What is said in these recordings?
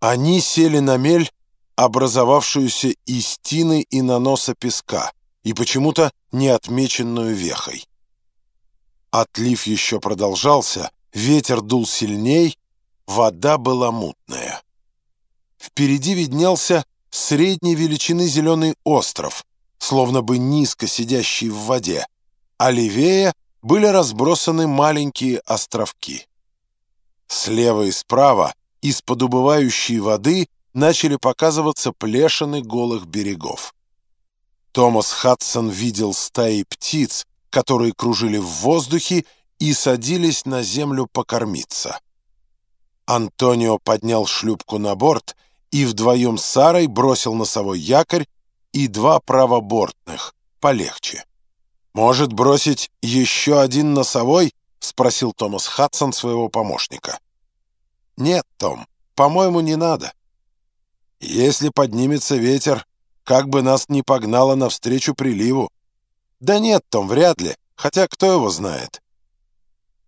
Они сели на мель, образовавшуюся из тины и наноса песка, и почему-то не отмеченную вехой. Отлив еще продолжался, ветер дул сильней, вода была мутная. Впереди виднелся средней величины зеленый остров, словно бы низко сидящий в воде, а левее были разбросаны маленькие островки. Слева и справа из-под убывающей воды начали показываться плешины голых берегов. Томас Хадсон видел стаи птиц, которые кружили в воздухе и садились на землю покормиться. Антонио поднял шлюпку на борт и вдвоем с Сарой бросил носовой якорь и два правобортных, полегче. «Может, бросить еще один носовой?» — спросил Томас Хадсон своего помощника. «Нет, Том, по-моему, не надо. Если поднимется ветер, как бы нас ни погнало навстречу приливу. Да нет, Том, вряд ли, хотя кто его знает.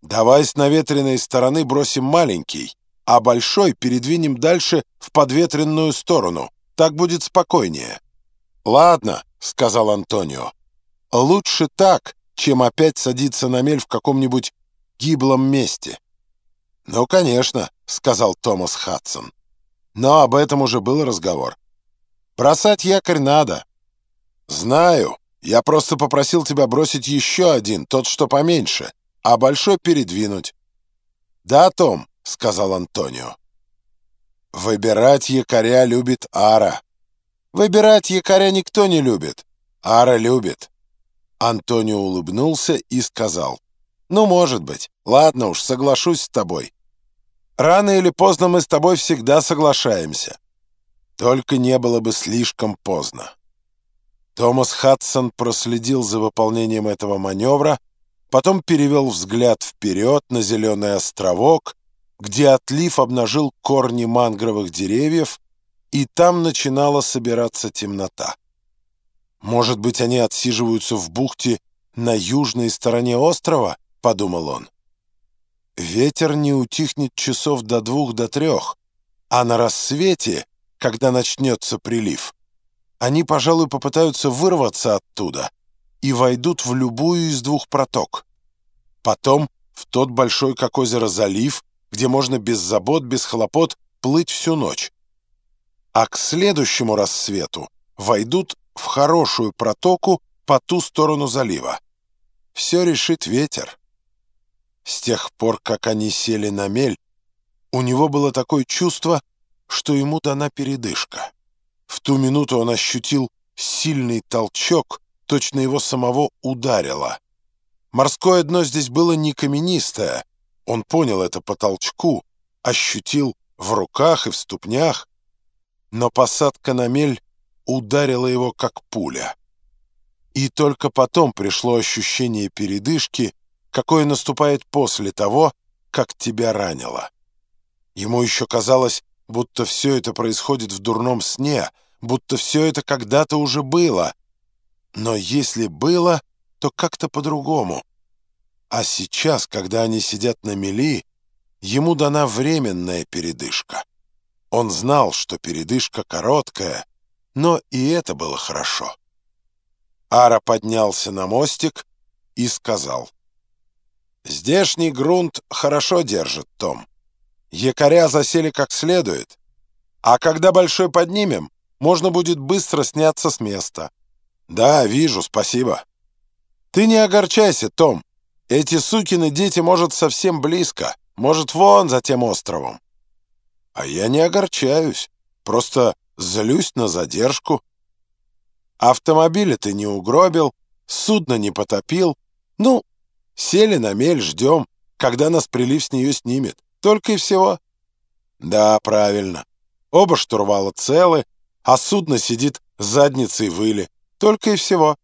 Давай с наветренной стороны бросим маленький, а большой передвинем дальше в подветренную сторону. Так будет спокойнее. «Ладно», — сказал Антонио. «Лучше так, чем опять садиться на мель в каком-нибудь гиблом месте». «Ну, конечно», — сказал Томас Хадсон. «Но об этом уже был разговор. Бросать якорь надо». «Знаю. Я просто попросил тебя бросить еще один, тот, что поменьше, а большой передвинуть». «Да, Том», — сказал Антонио. «Выбирать якоря любит Ара». «Выбирать якоря никто не любит. Ара любит». Антонио улыбнулся и сказал. «Ну, может быть. Ладно уж, соглашусь с тобой. Рано или поздно мы с тобой всегда соглашаемся. Только не было бы слишком поздно». Томас Хадсон проследил за выполнением этого маневра, потом перевел взгляд вперед на зеленый островок, где отлив обнажил корни мангровых деревьев, и там начинала собираться темнота. Может быть, они отсиживаются в бухте на южной стороне острова? — подумал он. Ветер не утихнет часов до двух, до трех, а на рассвете, когда начнется прилив, они, пожалуй, попытаются вырваться оттуда и войдут в любую из двух проток. Потом в тот большой, как озеро, залив, где можно без забот, без хлопот плыть всю ночь. А к следующему рассвету войдут в хорошую протоку по ту сторону залива. Все решит ветер. С тех пор, как они сели на мель, у него было такое чувство, что ему дана передышка. В ту минуту он ощутил сильный толчок, точно его самого ударило. Морское дно здесь было не каменистое, он понял это по толчку, ощутил в руках и в ступнях, но посадка на мель ударила его как пуля. И только потом пришло ощущение передышки, какое наступает после того, как тебя ранило. Ему еще казалось, будто все это происходит в дурном сне, будто все это когда-то уже было. Но если было, то как-то по-другому. А сейчас, когда они сидят на мели, ему дана временная передышка. Он знал, что передышка короткая, но и это было хорошо. Ара поднялся на мостик и сказал — Здешний грунт хорошо держит, Том. Якоря засели как следует. А когда большой поднимем, можно будет быстро сняться с места. Да, вижу, спасибо. Ты не огорчайся, Том. Эти сукины дети, может, совсем близко. Может, вон за тем островом. А я не огорчаюсь. Просто злюсь на задержку. Автомобиля ты не угробил, судно не потопил. Ну, Сели на мель, ждем, когда нас прилив с нее снимет. Только и всего. Да, правильно. Оба штурвала целы, а судно сидит задницей выли. Только и всего.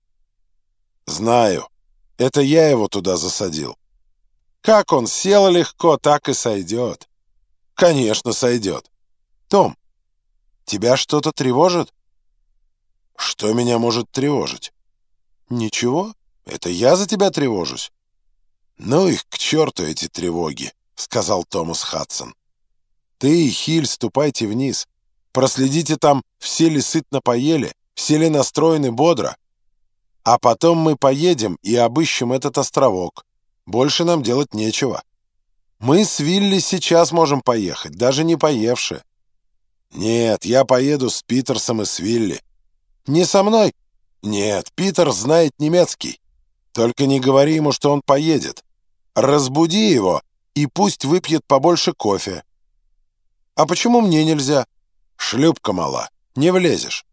Знаю. Это я его туда засадил. Как он сел легко, так и сойдет. Конечно, сойдет. Том, тебя что-то тревожит? Что меня может тревожить? Ничего, это я за тебя тревожусь. «Ну их к черту эти тревоги», — сказал Томас Хадсон. Ты и Хиль ступайте вниз. Проследите там, все ли сытно поели, все ли настроены бодро. А потом мы поедем и обыщем этот островок. Больше нам делать нечего. Мы с Вилли сейчас можем поехать, даже не поевши. Нет, я поеду с Питерсом и с Вилли. Не со мной? Нет, Питер знает немецкий. Только не говори ему, что он поедет. Разбуди его, и пусть выпьет побольше кофе. А почему мне нельзя? Шлюпка мала, не влезешь.